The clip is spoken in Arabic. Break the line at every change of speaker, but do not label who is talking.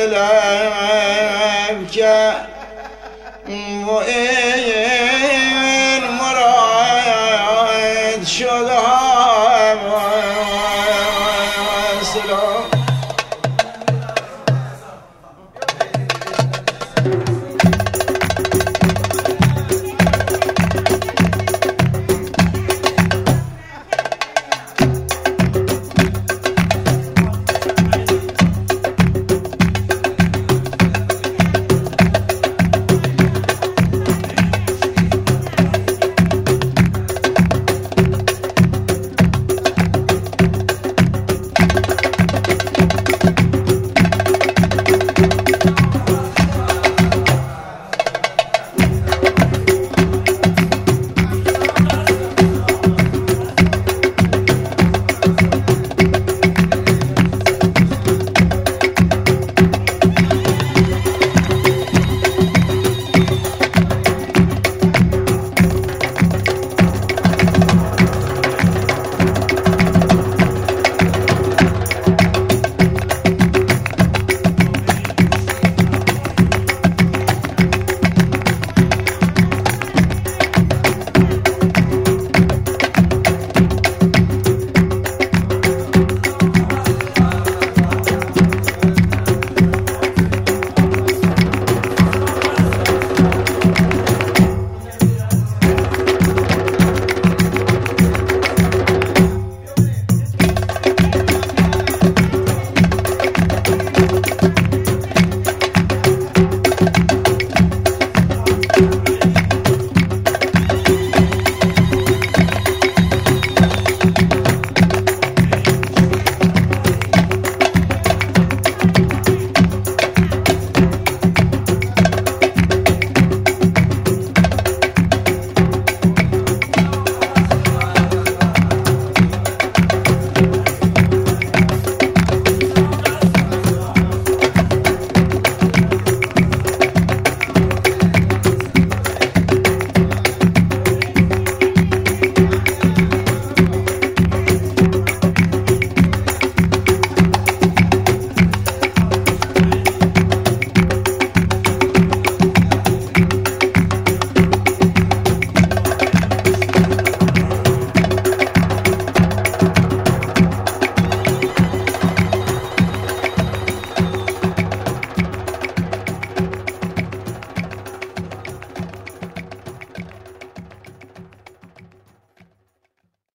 سلامك وإن مراد شدام سلام